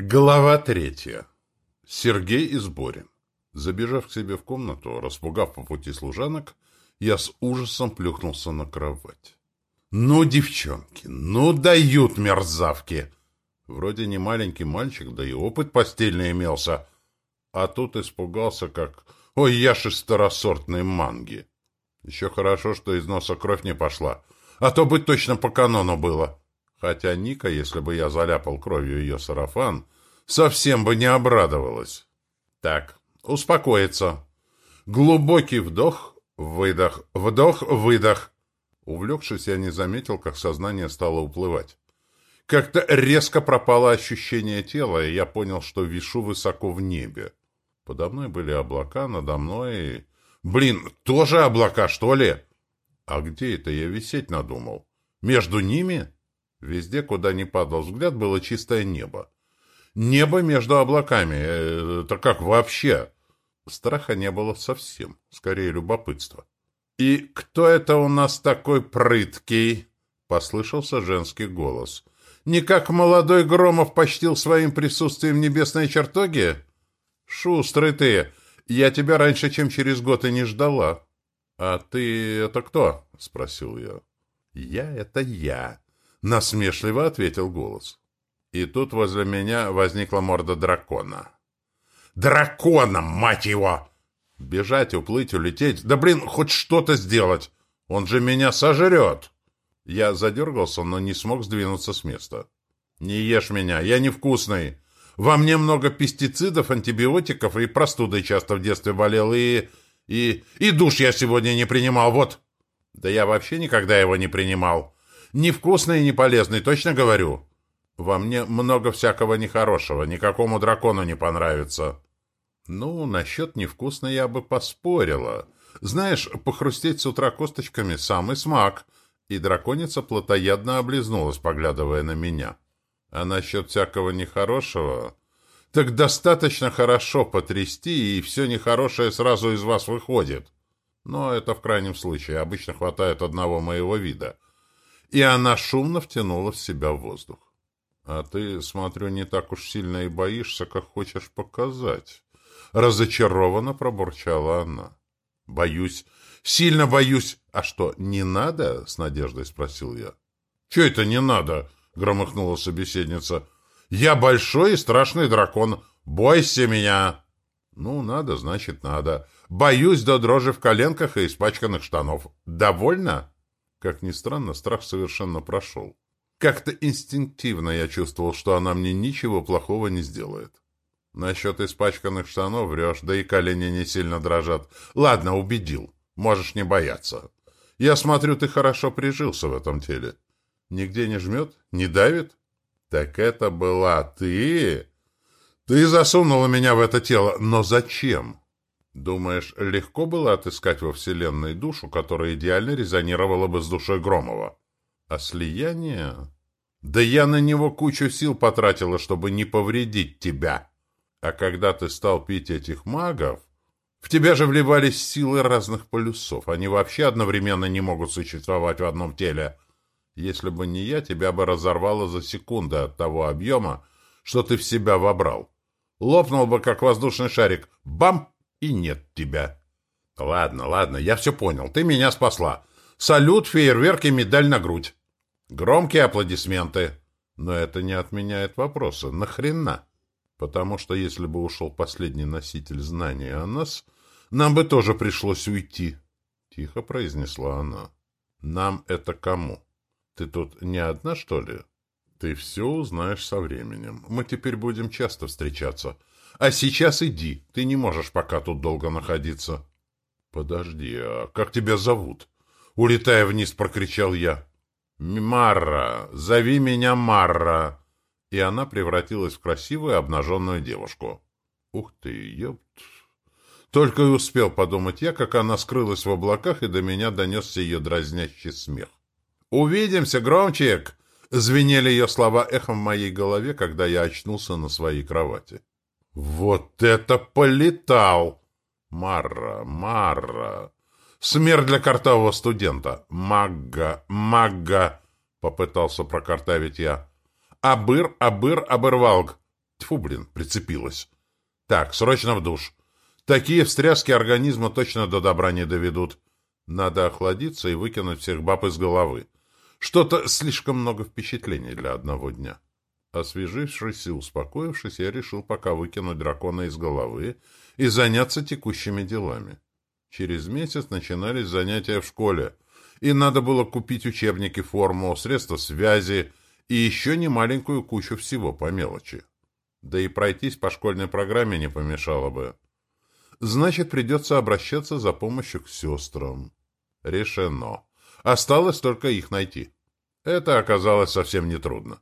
Глава третья. Сергей Изборин. Забежав к себе в комнату, распугав по пути служанок, я с ужасом плюхнулся на кровать. Ну, девчонки, ну дают мерзавки! Вроде не маленький мальчик, да и опыт постельный имелся. А тут испугался, как... Ой, я шестеросортной манги. Еще хорошо, что из носа кровь не пошла, а то бы точно по канону было. Хотя Ника, если бы я заляпал кровью ее сарафан, совсем бы не обрадовалась. Так, успокоиться. Глубокий вдох, выдох, вдох, выдох. Увлекшись, я не заметил, как сознание стало уплывать. Как-то резко пропало ощущение тела, и я понял, что вишу высоко в небе. Подо мной были облака, надо мной... Блин, тоже облака, что ли? А где это я висеть надумал? Между ними? Везде, куда ни падал взгляд, было чистое небо. Небо между облаками. Э, это как вообще? Страха не было совсем, скорее любопытство. «И кто это у нас такой прыткий?» — послышался женский голос. «Не как молодой Громов почтил своим присутствием небесной чертоге?» «Шустрый ты! Я тебя раньше, чем через год и не ждала». «А ты это кто?» — спросил я. «Я — это я», — насмешливо ответил голос. И тут возле меня возникла морда дракона. «Дракона, мать его!» Бежать, уплыть, улететь. Да блин, хоть что-то сделать. Он же меня сожрет. Я задергался, но не смог сдвинуться с места. Не ешь меня, я невкусный. Во мне много пестицидов, антибиотиков, и простудой часто в детстве болел, и... и... и душ я сегодня не принимал, вот. Да я вообще никогда его не принимал. Невкусный и не полезный, точно говорю. Во мне много всякого нехорошего, никакому дракону не понравится. Ну, насчет невкусно я бы поспорила. Знаешь, похрустеть с утра косточками — самый смак. И драконица плотоядно облизнулась, поглядывая на меня. А насчет всякого нехорошего... Так достаточно хорошо потрясти, и все нехорошее сразу из вас выходит. Но это в крайнем случае. Обычно хватает одного моего вида — и она шумно втянула в себя воздух. «А ты, смотрю, не так уж сильно и боишься, как хочешь показать». Разочарованно пробурчала она. «Боюсь. Сильно боюсь. А что, не надо?» — с надеждой спросил я. «Че это не надо?» — громыхнула собеседница. «Я большой и страшный дракон. Бойся меня!» «Ну, надо, значит, надо. Боюсь до дрожи в коленках и испачканных штанов. Довольно?» Как ни странно, страх совершенно прошел. Как-то инстинктивно я чувствовал, что она мне ничего плохого не сделает. Насчет испачканных штанов врешь, да и колени не сильно дрожат. Ладно, убедил. Можешь не бояться. Я смотрю, ты хорошо прижился в этом теле. Нигде не жмет? Не давит? Так это была ты? Ты засунула меня в это тело. Но зачем? Думаешь, легко было отыскать во Вселенной душу, которая идеально резонировала бы с душой Громова? А слияние? Да я на него кучу сил потратила, чтобы не повредить тебя. А когда ты стал пить этих магов, в тебя же вливались силы разных полюсов. Они вообще одновременно не могут существовать в одном теле. Если бы не я, тебя бы разорвало за секунды от того объема, что ты в себя вобрал. Лопнул бы, как воздушный шарик. Бам! И нет тебя. Ладно, ладно, я все понял. Ты меня спасла. Салют, фейерверк и медаль на грудь. Громкие аплодисменты. Но это не отменяет вопроса. Нахрена? Потому что если бы ушел последний носитель знания о нас, нам бы тоже пришлось уйти. Тихо произнесла она. Нам это кому? Ты тут не одна, что ли? Ты все узнаешь со временем. Мы теперь будем часто встречаться. А сейчас иди, ты не можешь пока тут долго находиться. Подожди, а как тебя зовут? Улетая вниз, прокричал я. Марра, зови меня Марра. И она превратилась в красивую обнаженную девушку. Ух ты, ёпт. Только и успел подумать я, как она скрылась в облаках, и до меня донесся ее дразнящий смех. «Увидимся, громчик!» Звенели ее слова эхом в моей голове, когда я очнулся на своей кровати. Вот это полетал! Марра, Марра! Смерть для картавого студента! Магга, Магга! Попытался прокартавить я. Абыр, Абыр, Абырвалг! Тьфу, блин, прицепилась. Так, срочно в душ. Такие встряски организма точно до добра не доведут. Надо охладиться и выкинуть всех баб из головы. Что-то слишком много впечатлений для одного дня. Освежившись и успокоившись, я решил пока выкинуть дракона из головы и заняться текущими делами. Через месяц начинались занятия в школе, и надо было купить учебники, форму, средства связи и еще немаленькую кучу всего по мелочи. Да и пройтись по школьной программе не помешало бы. Значит, придется обращаться за помощью к сестрам. Решено. Осталось только их найти. Это оказалось совсем нетрудно.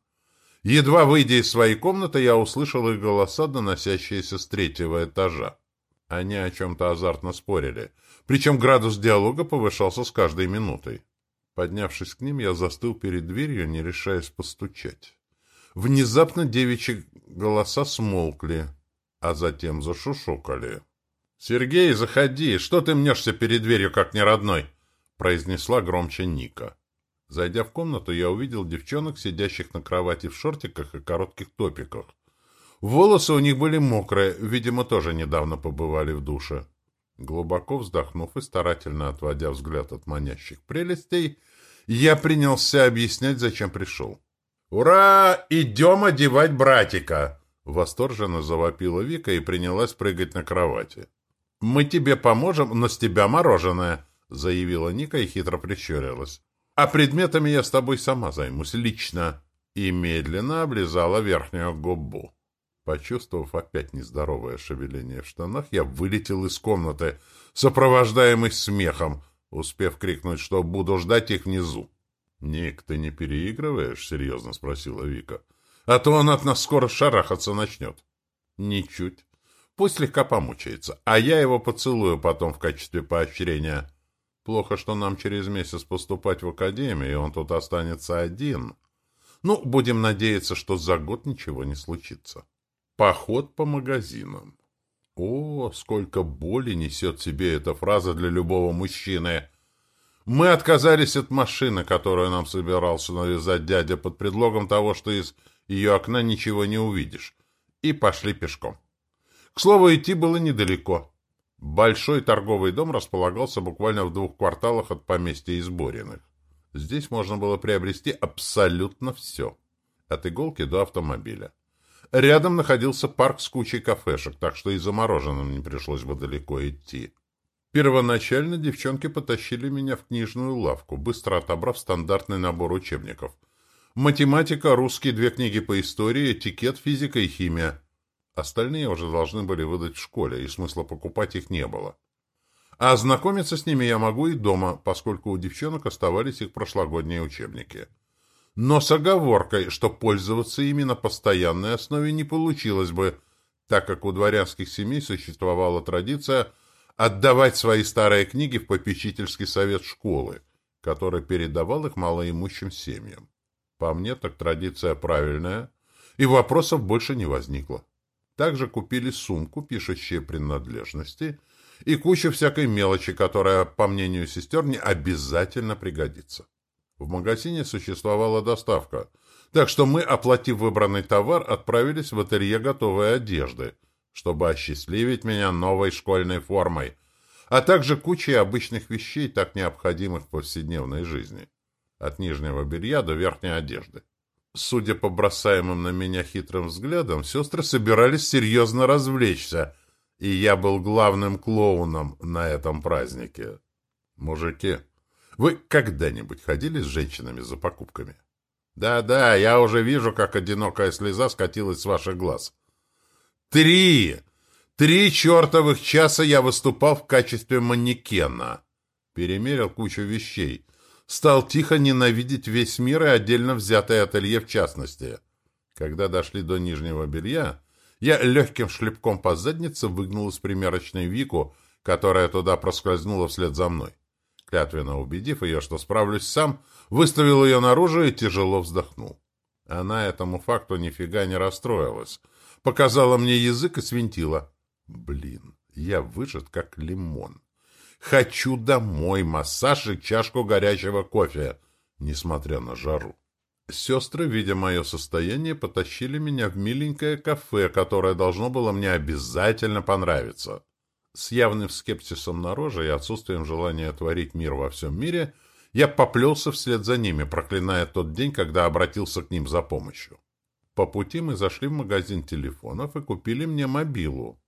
Едва выйдя из своей комнаты, я услышал их голоса, доносящиеся с третьего этажа. Они о чем-то азартно спорили, причем градус диалога повышался с каждой минутой. Поднявшись к ним, я застыл перед дверью, не решаясь постучать. Внезапно девичьи голоса смолкли, а затем зашушукали. — Сергей, заходи! Что ты мнешься перед дверью, как неродной? — произнесла громче Ника. Зайдя в комнату, я увидел девчонок, сидящих на кровати в шортиках и коротких топиках. Волосы у них были мокрые, видимо, тоже недавно побывали в душе. Глубоко вздохнув и старательно отводя взгляд от манящих прелестей, я принялся объяснять, зачем пришел. «Ура! Идем одевать братика!» Восторженно завопила Вика и принялась прыгать на кровати. «Мы тебе поможем, но с тебя мороженое!» заявила Ника и хитро прищурилась. «А предметами я с тобой сама займусь лично!» и медленно облизала верхнюю губу. Почувствовав опять нездоровое шевеление в штанах, я вылетел из комнаты, сопровождаемый смехом, успев крикнуть, что буду ждать их внизу. — Ник, ты не переигрываешь? — серьезно спросила Вика. — А то он от нас скоро шарахаться начнет. — Ничуть. Пусть слегка помучается, а я его поцелую потом в качестве поощрения. Плохо, что нам через месяц поступать в академию, и он тут останется один. Ну, будем надеяться, что за год ничего не случится. Поход по магазинам. О, сколько боли несет себе эта фраза для любого мужчины. Мы отказались от машины, которую нам собирался навязать дядя под предлогом того, что из ее окна ничего не увидишь, и пошли пешком. К слову, идти было недалеко. Большой торговый дом располагался буквально в двух кварталах от поместья Избориных. Здесь можно было приобрести абсолютно все. От иголки до автомобиля. Рядом находился парк с кучей кафешек, так что и за мороженым не пришлось бы далеко идти. Первоначально девчонки потащили меня в книжную лавку, быстро отобрав стандартный набор учебников. Математика, русский, две книги по истории, этикет, физика и химия. Остальные уже должны были выдать в школе, и смысла покупать их не было. А ознакомиться с ними я могу и дома, поскольку у девчонок оставались их прошлогодние учебники но с оговоркой, что пользоваться ими на постоянной основе не получилось бы, так как у дворянских семей существовала традиция отдавать свои старые книги в попечительский совет школы, который передавал их малоимущим семьям. По мне, так традиция правильная, и вопросов больше не возникло. Также купили сумку, пишущие принадлежности, и кучу всякой мелочи, которая, по мнению сестер, не обязательно пригодится. В магазине существовала доставка, так что мы, оплатив выбранный товар, отправились в ателье готовой одежды, чтобы осчастливить меня новой школьной формой, а также кучей обычных вещей, так необходимых в повседневной жизни, от нижнего белья до верхней одежды. Судя по бросаемым на меня хитрым взглядам, сестры собирались серьезно развлечься, и я был главным клоуном на этом празднике. Мужики, вы когда-нибудь ходили с женщинами за покупками? Да-да, я уже вижу, как одинокая слеза скатилась с ваших глаз. Три! Три чертовых часа я выступал в качестве манекена. Перемерил кучу вещей. Стал тихо ненавидеть весь мир и отдельно взятое ателье в частности. Когда дошли до нижнего белья, я легким шлепком по заднице выгнул из примерочной Вику, которая туда проскользнула вслед за мной клятвенно убедив ее, что справлюсь сам, выставил ее наружу и тяжело вздохнул. Она этому факту нифига не расстроилась. Показала мне язык и свинтила. Блин, я выжат как лимон. Хочу домой массаж и чашку горячего кофе, несмотря на жару. Сестры, видя мое состояние, потащили меня в миленькое кафе, которое должно было мне обязательно понравиться. С явным скепсисом на роже и отсутствием желания творить мир во всем мире, я поплелся вслед за ними, проклиная тот день, когда обратился к ним за помощью. По пути мы зашли в магазин телефонов и купили мне мобилу.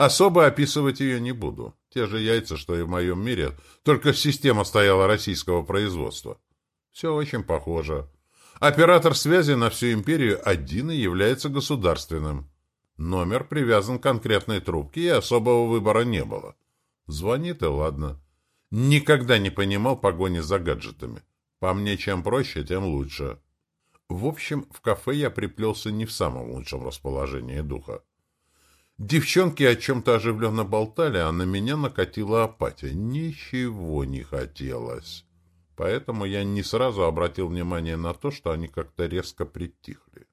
Особо описывать ее не буду. Те же яйца, что и в моем мире, только система стояла российского производства. Все очень похоже. Оператор связи на всю империю один и является государственным. Номер привязан к конкретной трубке, и особого выбора не было. Звонит и ладно. Никогда не понимал погони за гаджетами. По мне, чем проще, тем лучше. В общем, в кафе я приплелся не в самом лучшем расположении духа. Девчонки о чем-то оживленно болтали, а на меня накатила апатия. Ничего не хотелось. Поэтому я не сразу обратил внимание на то, что они как-то резко притихли.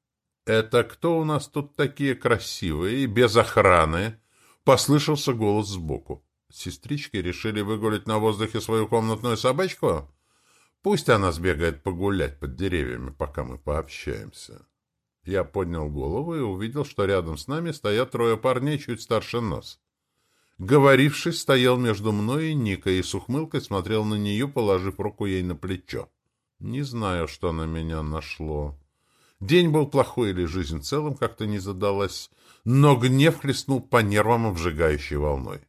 «Это кто у нас тут такие красивые и без охраны?» Послышался голос сбоку. Сестрички решили выгулить на воздухе свою комнатную собачку? Пусть она сбегает погулять под деревьями, пока мы пообщаемся. Я поднял голову и увидел, что рядом с нами стоят трое парней чуть старше нас. Говоривший стоял между мной и Никой и с ухмылкой смотрел на нее, положив руку ей на плечо. Не знаю, что на меня нашло. День был плохой или жизнь в целом как-то не задалась, но гнев хлестнул по нервам обжигающей волной.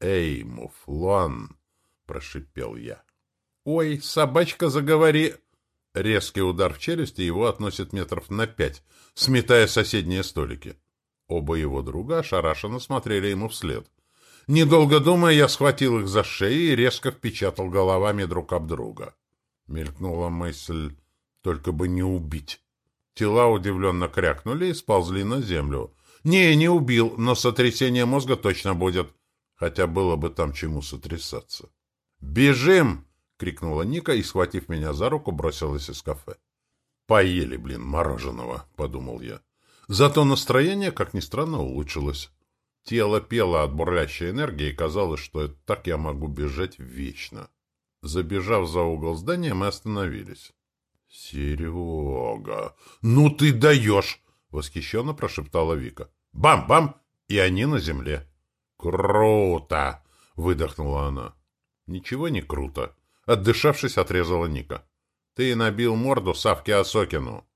«Эй, муфлон!» — прошипел я. «Ой, собачка, заговори!» Резкий удар в челюсти его относит метров на пять, сметая соседние столики. Оба его друга ошарашенно смотрели ему вслед. Недолго думая, я схватил их за шеи и резко впечатал головами друг об друга. Мелькнула мысль, только бы не убить. Тела удивленно крякнули и сползли на землю. Не, не убил, но сотрясение мозга точно будет. Хотя было бы там чему сотрясаться. «Бежим!» — крикнула Ника и, схватив меня за руку, бросилась из кафе. «Поели, блин, мороженого», — подумал я. Зато настроение, как ни странно, улучшилось. Тело пело от бурлящей энергии, и казалось, что так я могу бежать вечно. Забежав за угол здания, мы остановились. — Серега, ну ты даешь! — восхищенно прошептала Вика. «Бам — И они на земле. — Круто! — выдохнула она. — Ничего не круто. Отдышавшись, отрезала Ника. Ты набил морду Савке Осокину.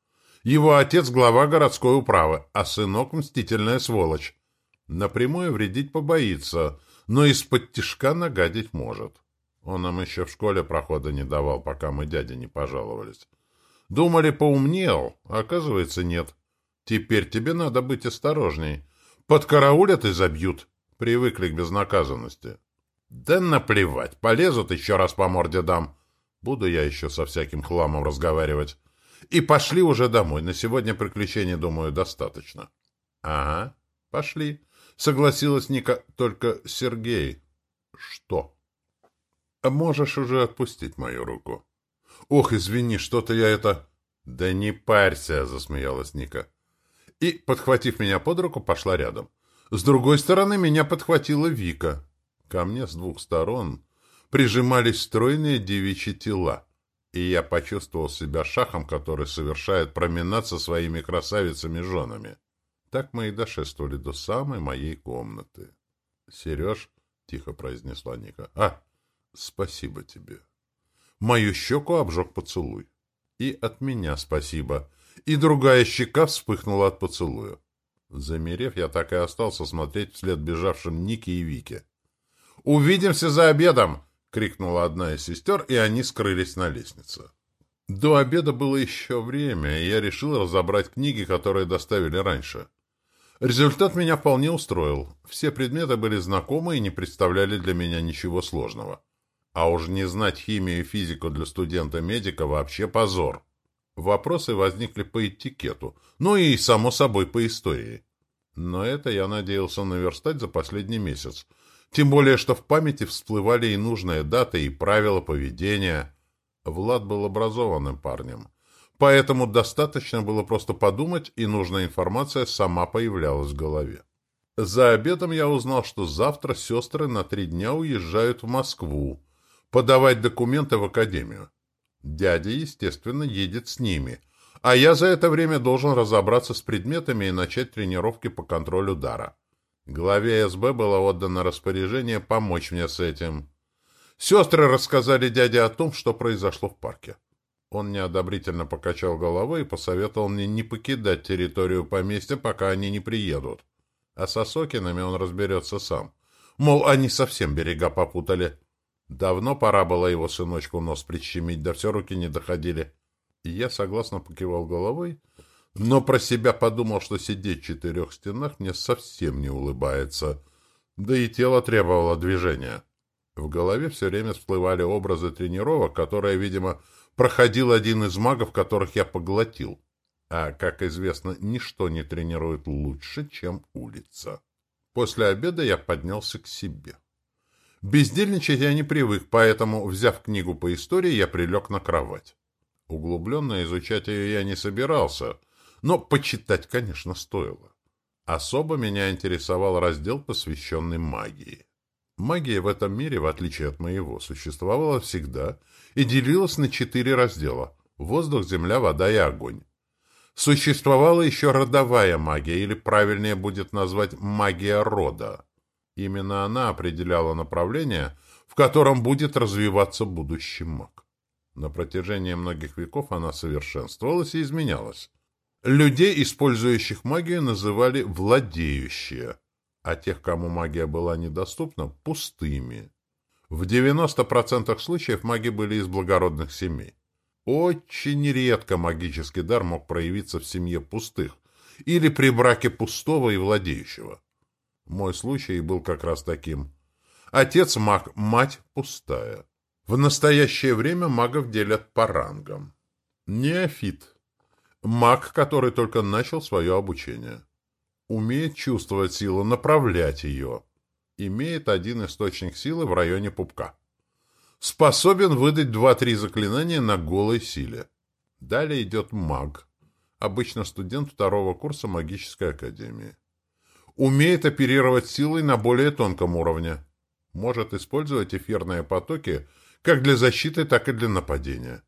Его отец — глава городской управы, а сынок — мстительная сволочь. Напрямую вредить побоится, но из-под тишка нагадить может. Он нам еще в школе прохода не давал, пока мы дяде не пожаловались. Думали, поумнел, а оказывается, нет. Теперь тебе надо быть осторожней. Подкараулят и забьют. Привыкли к безнаказанности. Да наплевать, полезут, еще раз по морде дам. Буду я еще со всяким хламом разговаривать. И пошли уже домой. На сегодня приключений, думаю, достаточно. Ага, пошли. Согласилась Ника. Только Сергей. Что? Можешь уже отпустить мою руку. Ох, извини, что-то я это... Да не парься, засмеялась Ника. И, подхватив меня под руку, пошла рядом. С другой стороны меня подхватила Вика. Ко мне с двух сторон прижимались стройные девичьи тела, и я почувствовал себя шахом, который совершает променад со своими красавицами-женами. Так мы и дошествовали до самой моей комнаты. — Сереж, — тихо произнесла Ника, — а, спасибо тебе. Мою щеку обжег поцелуй. И от меня спасибо. И другая щека вспыхнула от поцелуя. Замерев, я так и остался смотреть вслед бежавшим Нике и Вике. «Увидимся за обедом!» — крикнула одна из сестер, и они скрылись на лестнице. До обеда было еще время, и я решил разобрать книги, которые доставили раньше. Результат меня вполне устроил. Все предметы были знакомы и не представляли для меня ничего сложного. А уж не знать химию и физику для студента-медика вообще позор. Вопросы возникли по этикету, ну и, само собой, по истории. Но это я надеялся наверстать за последний месяц — тем более, что в памяти всплывали и нужные даты, и правила поведения. Влад был образованным парнем. Поэтому достаточно было просто подумать, и нужная информация сама появлялась в голове. За обедом я узнал, что завтра сестры на три дня уезжают в Москву подавать документы в академию. Дядя, естественно, едет с ними, А я за это время должен разобраться с предметами и начать тренировки по контролю дара. Главе СБ было отдано распоряжение помочь мне с этим. Сестры рассказали дяде о том, что произошло в парке. Он неодобрительно покачал головой и посоветовал мне не покидать территорию поместья, пока они не приедут. А со Сокинами он разберется сам. Мол, они совсем берега попутали. Давно пора было его сыночку нос прищемить, да все руки не доходили. И я согласно покивал головой, но про себя подумал, что сидеть в четырех стенах мне совсем не улыбается. Да и тело требовало движения. В голове все время всплывали образы тренировок, которые, видимо, проходил один из магов, которых я поглотил. А, как известно, ничто не тренирует лучше, чем улица. После обеда я поднялся к себе. Бездельничать я не привык, поэтому, взяв книгу по истории, я прилег на кровать. Углубленно изучать ее я не собирался, но почитать, конечно, стоило. Особо меня интересовал раздел, посвященный магии. Магия в этом мире, в отличие от моего, существовала всегда и делилась на четыре раздела – воздух, земля, вода и огонь. Существовала еще родовая магия, или правильнее будет назвать магия рода. Именно она определяла направление, в котором будет развиваться будущий маг. На протяжении многих веков она совершенствовалась и изменялась. Людей, использующих магию, называли «владеющие», а тех, кому магия была недоступна, пустыми. В 90% случаев маги были из благородных семей. Очень редко магический дар мог проявиться в семье пустых или при браке пустого и владеющего. Мой случай был как раз таким. Отец маг, мать пустая. В настоящее время магов делят по рангам. Неофит. Маг, который только начал свое обучение умеет чувствовать силу, направлять ее. Имеет один источник силы в районе пупка. Способен выдать два-три заклинания на голой силе. Далее идет маг. Обычно студент второго курса магической академии. Умеет оперировать силой на более тонком уровне. Может использовать эфирные потоки как для защиты, так и для нападения.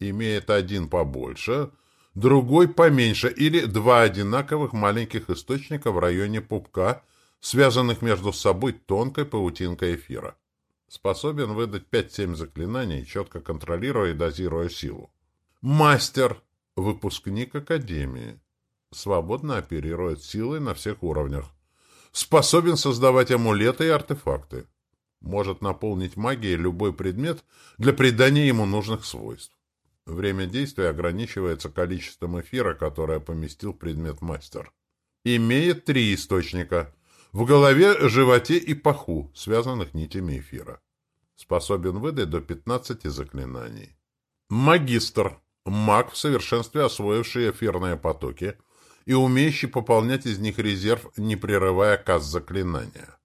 Имеет один побольше – другой поменьше, или два одинаковых маленьких источника в районе пупка, связанных между собой тонкой паутинкой эфира. Способен выдать 5-7 заклинаний, четко контролируя и дозируя силу. Мастер, выпускник Академии. Свободно оперирует силой на всех уровнях. Способен создавать амулеты и артефакты. Может наполнить магией любой предмет для придания ему нужных свойств. Время действия ограничивается количеством эфира, которое поместил предмет мастер. Имеет три источника. В голове, животе и паху, связанных нитями эфира. Способен выдать до 15 заклинаний. Магистр. Маг, в совершенстве освоивший эфирные потоки и умеющий пополнять из них резерв, не прерывая каз заклинания.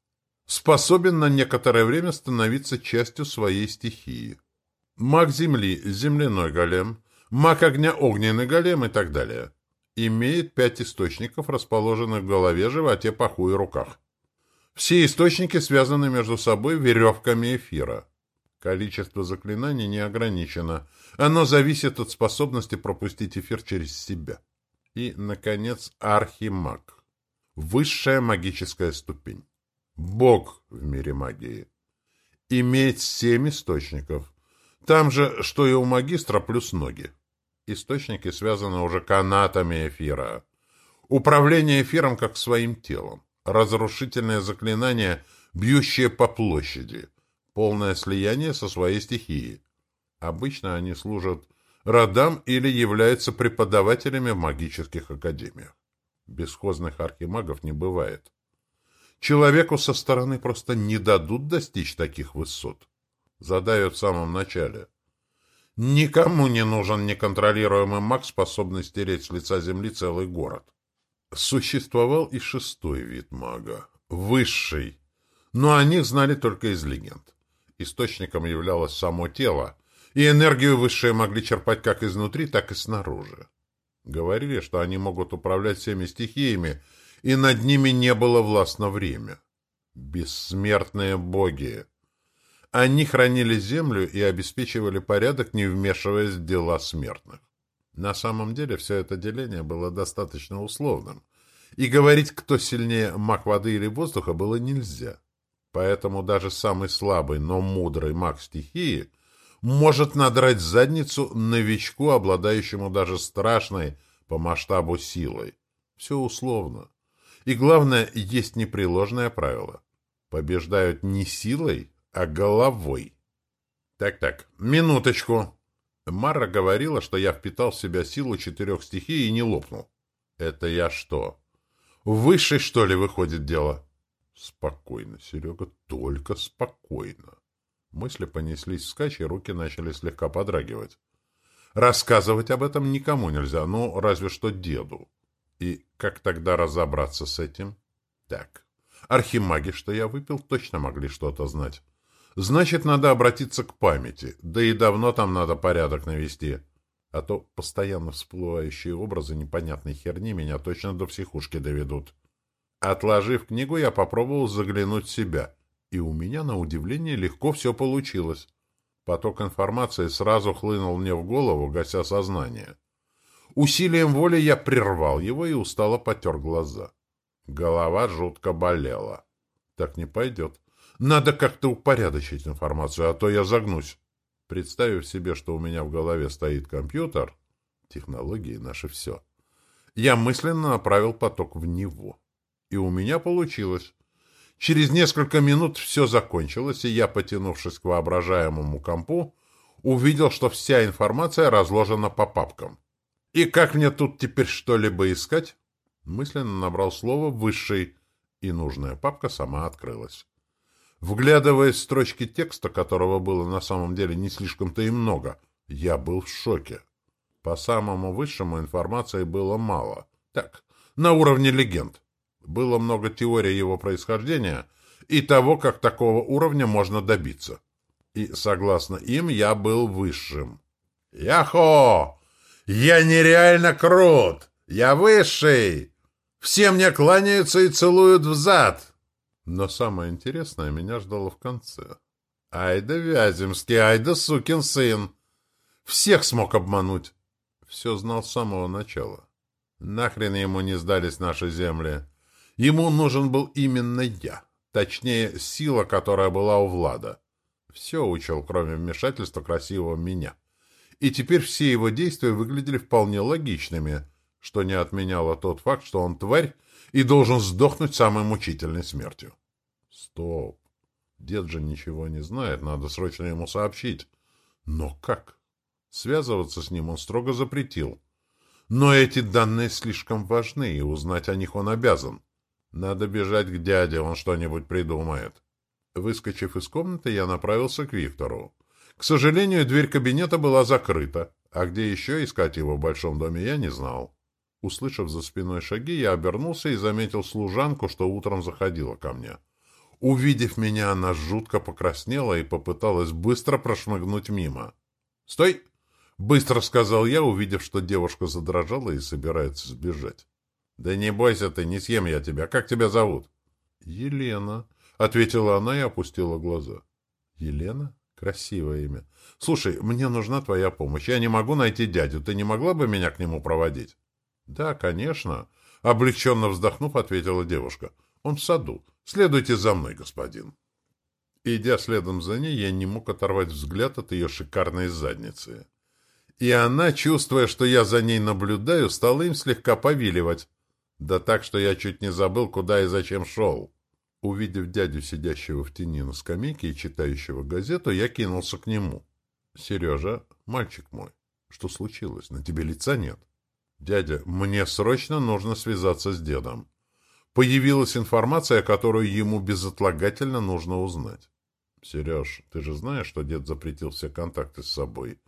Способен на некоторое время становиться частью своей стихии маг земли – земляной голем, маг огня – огненный голем и так далее. Имеет пять источников, расположенных в голове, животе, паху и руках. Все источники связаны между собой веревками эфира. Количество заклинаний не ограничено. Оно зависит от способности пропустить эфир через себя. И, наконец, архимаг. Высшая магическая ступень. Бог в мире магии. Имеет семь источников – там же, что и у магистра, плюс ноги. Источники связаны уже канатами эфира. Управление эфиром как своим телом. Разрушительное заклинание, бьющее по площади. Полное слияние со своей стихией. Обычно они служат родам или являются преподавателями в магических академиях. Бесхозных архимагов не бывает. Человеку со стороны просто не дадут достичь таких высот задают в самом начале. Никому не нужен неконтролируемый маг, способный стереть с лица земли целый город. Существовал и шестой вид мага — высший, но о них знали только из легенд. Источником являлось само тело, и энергию высшие могли черпать как изнутри, так и снаружи. Говорили, что они могут управлять всеми стихиями, и над ними не было властно время. Бессмертные боги! Они хранили землю и обеспечивали порядок, не вмешиваясь в дела смертных. На самом деле все это деление было достаточно условным, и говорить, кто сильнее маг воды или воздуха, было нельзя. Поэтому даже самый слабый, но мудрый маг стихии может надрать задницу новичку, обладающему даже страшной по масштабу силой. Все условно. И главное, есть непреложное правило. Побеждают не силой, а головой. Так-так, минуточку. Мара говорила, что я впитал в себя силу четырех стихий и не лопнул. Это я что? Высший, что ли, выходит дело? Спокойно, Серега, только спокойно. Мысли понеслись вскачь, и руки начали слегка подрагивать. Рассказывать об этом никому нельзя, ну, разве что деду. И как тогда разобраться с этим? Так, архимаги, что я выпил, точно могли что-то знать. Значит, надо обратиться к памяти, да и давно там надо порядок навести. А то постоянно всплывающие образы непонятной херни меня точно до психушки доведут. Отложив книгу, я попробовал заглянуть в себя, и у меня, на удивление, легко все получилось. Поток информации сразу хлынул мне в голову, гася сознание. Усилием воли я прервал его и устало потер глаза. Голова жутко болела. Так не пойдет. Надо как-то упорядочить информацию, а то я загнусь. Представив себе, что у меня в голове стоит компьютер, технологии — наше все, я мысленно направил поток в него. И у меня получилось. Через несколько минут все закончилось, и я, потянувшись к воображаемому компу, увидел, что вся информация разложена по папкам. И как мне тут теперь что-либо искать? Мысленно набрал слово «высший», и нужная папка сама открылась. Вглядываясь в строчки текста, которого было на самом деле не слишком-то и много, я был в шоке. По самому высшему информации было мало. Так, на уровне легенд. Было много теорий его происхождения и того, как такого уровня можно добиться. И, согласно им, я был высшим. «Яхо! Я нереально крут! Я высший! Все мне кланяются и целуют в зад!» Но самое интересное меня ждало в конце. Ай да Вяземский, ай да сукин сын! Всех смог обмануть. Все знал с самого начала. Нахрен ему не сдались наши земли. Ему нужен был именно я. Точнее, сила, которая была у Влада. Все учил, кроме вмешательства красивого меня. И теперь все его действия выглядели вполне логичными, что не отменяло тот факт, что он тварь, и должен сдохнуть самой мучительной смертью. Стоп. Дед же ничего не знает, надо срочно ему сообщить. Но как? Связываться с ним он строго запретил. Но эти данные слишком важны, и узнать о них он обязан. Надо бежать к дяде, он что-нибудь придумает. Выскочив из комнаты, я направился к Виктору. К сожалению, дверь кабинета была закрыта, а где еще искать его в большом доме, я не знал. Услышав за спиной шаги, я обернулся и заметил служанку, что утром заходила ко мне. Увидев меня, она жутко покраснела и попыталась быстро прошмыгнуть мимо. «Стой!» — быстро сказал я, увидев, что девушка задрожала и собирается сбежать. «Да не бойся ты, не съем я тебя. Как тебя зовут?» «Елена», — ответила она и опустила глаза. «Елена? Красивое имя. Слушай, мне нужна твоя помощь. Я не могу найти дядю. Ты не могла бы меня к нему проводить?» «Да, конечно», — облегченно вздохнув, ответила девушка. «Он в саду. Следуйте за мной, господин». Идя следом за ней, я не мог оторвать взгляд от ее шикарной задницы. И она, чувствуя, что я за ней наблюдаю, стала им слегка повиливать. Да так, что я чуть не забыл, куда и зачем шел. Увидев дядю, сидящего в тени на скамейке и читающего газету, я кинулся к нему. — Сережа, мальчик мой, что случилось? На тебе лица нет. «Дядя, мне срочно нужно связаться с дедом. Появилась информация, которую ему безотлагательно нужно узнать». «Сереж, ты же знаешь, что дед запретил все контакты с собой?»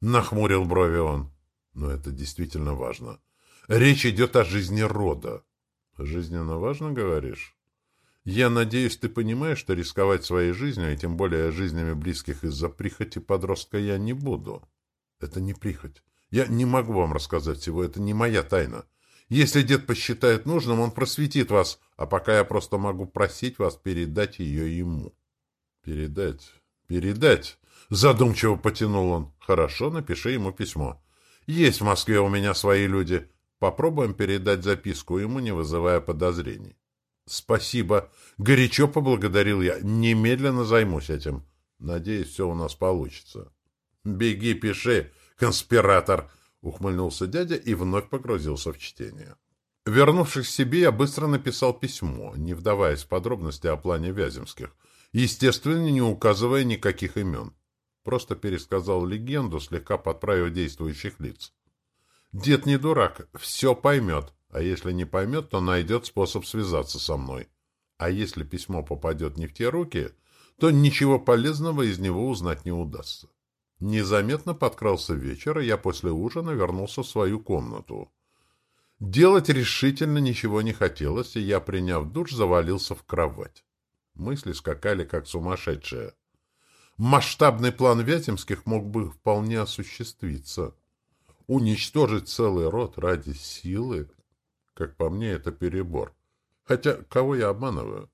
Нахмурил брови он. «Но это действительно важно. Речь идет о жизни рода». «Жизненно важно, говоришь?» «Я надеюсь, ты понимаешь, что рисковать своей жизнью, и тем более жизнями близких из-за прихоти подростка я не буду». «Это не прихоть. Я не могу вам рассказать всего, это не моя тайна. Если дед посчитает нужным, он просветит вас, а пока я просто могу просить вас передать ее ему». «Передать? Передать?» Задумчиво потянул он. «Хорошо, напиши ему письмо. Есть в Москве у меня свои люди. Попробуем передать записку ему, не вызывая подозрений. Спасибо. Горячо поблагодарил я. Немедленно займусь этим. Надеюсь, все у нас получится. Беги, пиши, конспиратор, ухмыльнулся дядя и вновь погрузился в чтение. Вернувшись к себе, я быстро написал письмо, не вдаваясь в подробности о плане Вяземских, естественно, не указывая никаких имен. Просто пересказал легенду, слегка подправив действующих лиц. Дед не дурак, все поймет, а если не поймет, то найдет способ связаться со мной. А если письмо попадет не в те руки, то ничего полезного из него узнать не удастся. Незаметно подкрался вечер, и я после ужина вернулся в свою комнату. Делать решительно ничего не хотелось, и я, приняв душ, завалился в кровать. Мысли скакали, как сумасшедшие. Масштабный план Вятемских мог бы вполне осуществиться. Уничтожить целый род ради силы, как по мне, это перебор. Хотя, кого я обманываю?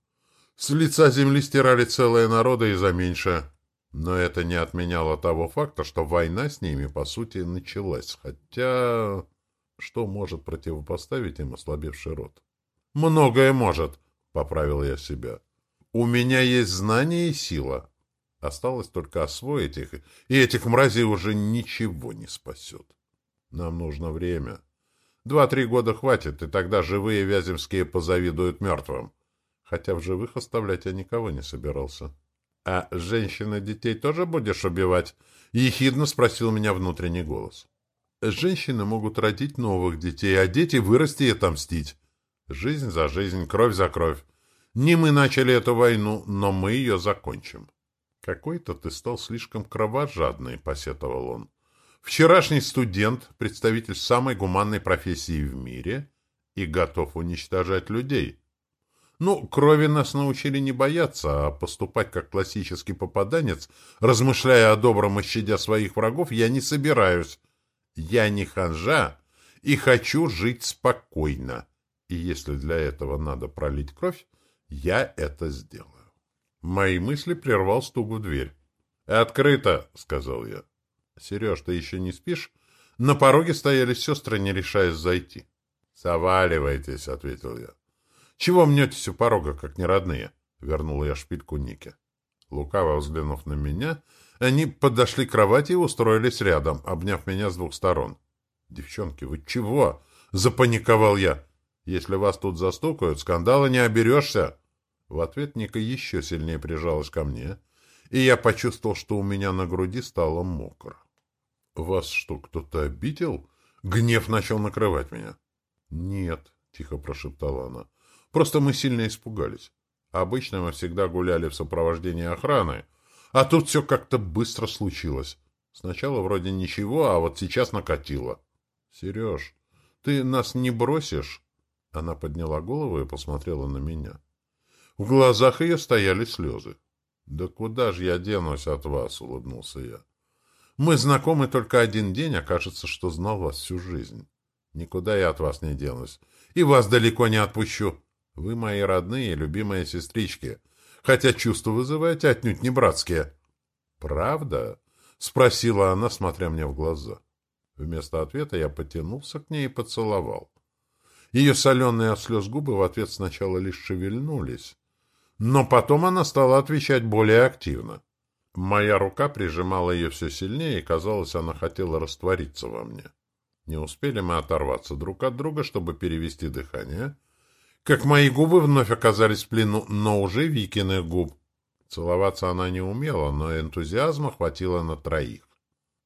С лица земли стирали целые народы и за меньше. Но это не отменяло того факта, что война с ними, по сути, началась. Хотя... Что может противопоставить им ослабевший род? «Многое может», — поправил я себя. «У меня есть знания и сила. Осталось только освоить их, и этих мразей уже ничего не спасет. Нам нужно время. Два-три года хватит, и тогда живые Вяземские позавидуют мертвым. Хотя в живых оставлять я никого не собирался». «А женщин и детей тоже будешь убивать?» — ехидно спросил меня внутренний голос. Женщины могут родить новых детей, а дети вырасти и отомстить. Жизнь за жизнь, кровь за кровь. Не мы начали эту войну, но мы ее закончим. Какой-то ты стал слишком кровожадный, посетовал он. Вчерашний студент, представитель самой гуманной профессии в мире, и готов уничтожать людей. Ну, крови нас научили не бояться, а поступать как классический попаданец, размышляя о добром и щадя своих врагов, я не собираюсь. Я не ханжа и хочу жить спокойно. И если для этого надо пролить кровь, я это сделаю. Мои мысли прервал стук в дверь. «Открыто!» — сказал я. «Сереж, ты еще не спишь?» На пороге стояли сестры, не решаясь зайти. «Заваливайтесь», — ответил я. «Чего мнетесь у порога, как не родные?» — вернула я шпильку Нике. Лукаво взглянув на меня, они подошли к кровати и устроились рядом, обняв меня с двух сторон. «Девчонки, вы чего?» — запаниковал я. «Если вас тут застукают, скандала не оберешься». В ответ Ника еще сильнее прижалась ко мне, и я почувствовал, что у меня на груди стало мокро. «Вас что, кто-то обидел?» Гнев начал накрывать меня. «Нет», — тихо прошептала она, — «просто мы сильно испугались. Обычно мы всегда гуляли в сопровождении охраны, а тут все как-то быстро случилось. Сначала вроде ничего, а вот сейчас накатило. — Сереж, ты нас не бросишь? Она подняла голову и посмотрела на меня. В глазах ее стояли слезы. — Да куда же я денусь от вас? — улыбнулся я. — Мы знакомы только один день, а кажется, что знал вас всю жизнь. Никуда я от вас не денусь. И вас далеко не отпущу. Вы мои родные любимые сестрички хотя чувства вызываете отнюдь не братские. «Правда?» — спросила она, смотря мне в глаза. Вместо ответа я потянулся к ней и поцеловал. Ее соленые от слез губы в ответ сначала лишь шевельнулись, но потом она стала отвечать более активно. Моя рука прижимала ее все сильнее, и, казалось, она хотела раствориться во мне. Не успели мы оторваться друг от друга, чтобы перевести дыхание — как мои губы вновь оказались в плену, но уже Викиных губ. Целоваться она не умела, но энтузиазма хватило на троих.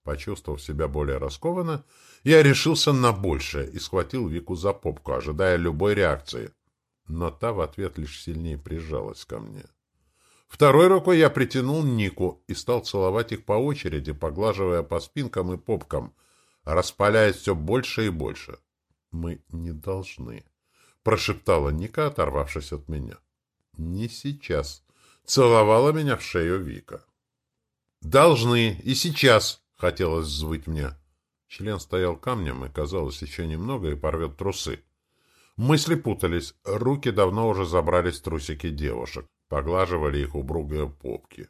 Почувствовав себя более раскованно, я решился на большее и схватил Вику за попку, ожидая любой реакции. Но та в ответ лишь сильнее прижалась ко мне. Второй рукой я притянул Нику и стал целовать их по очереди, поглаживая по спинкам и попкам, распаляясь все больше и больше. Мы не должны прошептала Ника, оторвавшись от меня. Не сейчас. Целовала меня в шею Вика. Должны, и сейчас, хотелось взвыть мне. Член стоял камнем, и казалось, еще немного и порвет трусы. Мысли путались, руки давно уже забрались в трусики девушек, поглаживали их упругие попки.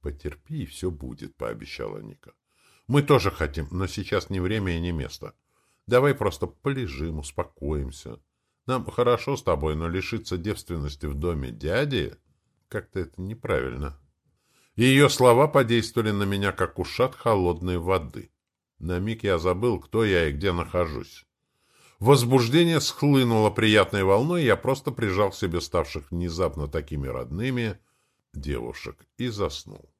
«Потерпи, и все будет», — пообещала Ника. Мы тоже хотим, но сейчас не время и не место. Давай просто полежим, успокоимся. Нам хорошо с тобой, но лишиться девственности в доме дяди... Как-то это неправильно. Ее слова подействовали на меня, как ушат холодной воды. На миг я забыл, кто я и где нахожусь. Возбуждение схлынуло приятной волной, я просто прижал к себе ставших внезапно такими родными девушек и заснул.